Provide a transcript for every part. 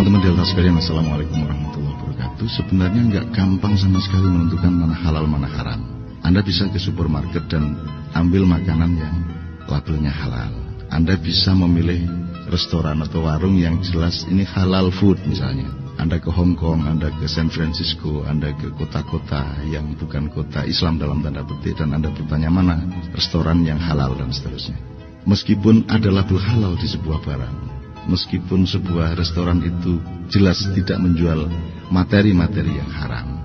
teman-teman Delta sekalian, Assalamualaikum warahmatullahi wabarakatuh. Sebenarnya nggak gampang sama sekali menentukan mana halal, mana haram. Anda bisa ke supermarket dan ambil makanan yang labelnya halal. Anda bisa memilih restoran atau warung yang jelas ini halal food misalnya. Anda ke Hong Kong, Anda ke San Francisco, Anda ke kota-kota yang bukan kota Islam dalam tanda petik dan Anda bertanya mana restoran yang halal dan seterusnya. Meskipun ada label halal di sebuah barang, meskipun sebuah restoran itu jelas tidak menjual materi-materi yang haram.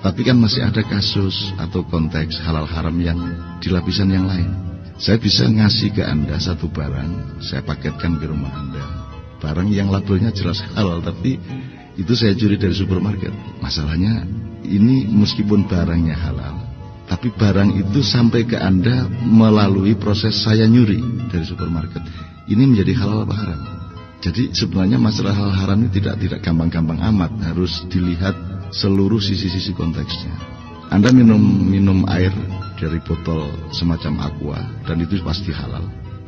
Tapi kan masih ada kasus atau konteks halal haram yang di lapisan yang lain. Saya bisa ngasih ke Anda satu barang, saya paketkan ke rumah Anda. Barang yang labelnya jelas halal, tapi itu saya curi dari supermarket. Masalahnya ini meskipun barangnya halal, tapi barang itu sampai ke Anda melalui proses saya nyuri dari supermarket. Ini menjadi halal apa haram? Jadi sebenarnya masalah hal haram ini tidak tidak gampang-gampang amat, harus dilihat seluruh sisi-sisi konteksnya. Anda minum minum air dari botol semacam aqua dan itu pasti halal.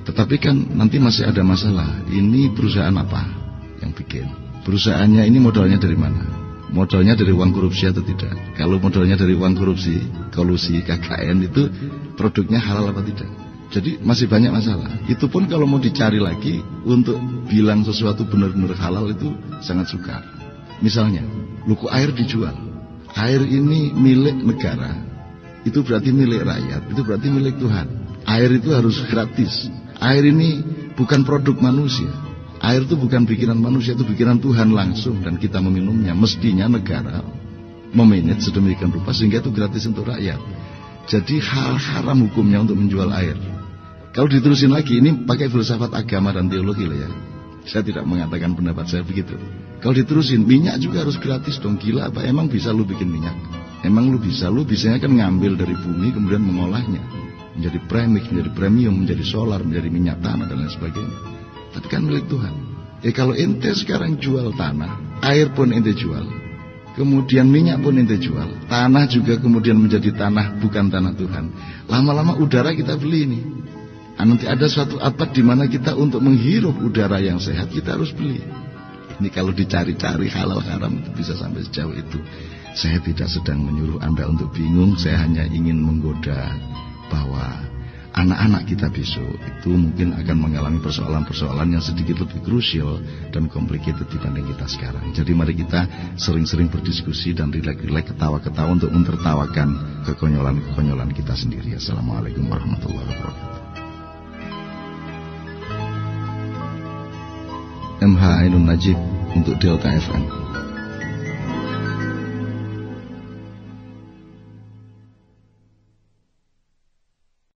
Tetapi kan nanti masih ada masalah. Ini perusahaan apa yang bikin? Perusahaannya ini modalnya dari mana? Modalnya dari uang korupsi atau tidak? Kalau modalnya dari uang korupsi, kolusi, KKN itu produknya halal apa tidak? Jadi masih banyak masalah. Itu pun kalau mau dicari lagi untuk bilang sesuatu benar-benar halal itu sangat sukar. Misalnya, luku air dijual. Air ini milik negara. Itu berarti milik rakyat, itu berarti milik Tuhan. Air itu harus gratis. Air ini bukan produk manusia. Air itu bukan bikinan manusia, itu bikinan Tuhan langsung dan kita meminumnya. Mestinya negara memanage sedemikian rupa sehingga itu gratis untuk rakyat. Jadi hal haram hukumnya untuk menjual air. Kalau diterusin lagi ini pakai filsafat agama dan teologi lah ya. Saya tidak mengatakan pendapat saya begitu. Kalau diterusin minyak juga harus gratis dong gila apa emang bisa lu bikin minyak? Emang lu bisa lu bisanya kan ngambil dari bumi kemudian mengolahnya menjadi premix, menjadi premium, menjadi solar, menjadi minyak tanah dan lain sebagainya. Tapi kan milik Tuhan. Ya kalau ente sekarang jual tanah, air pun ente jual, kemudian minyak pun ente jual, tanah juga kemudian menjadi tanah bukan tanah Tuhan. Lama-lama udara kita beli ini. Nanti ada suatu abad di mana kita untuk menghirup udara yang sehat kita harus beli. Ini kalau dicari-cari halal haram itu bisa sampai sejauh itu. Saya tidak sedang menyuruh Anda untuk bingung, saya hanya ingin menggoda bahwa anak-anak kita besok itu mungkin akan mengalami persoalan-persoalan yang sedikit lebih krusial dan complicated dibanding kita sekarang. Jadi mari kita sering-sering berdiskusi dan rileks-rileks ketawa-ketawa untuk mentertawakan kekonyolan-kekonyolan kita sendiri. Assalamualaikum warahmatullahi wabarakatuh. MH Ainun Najib untuk Delta FM.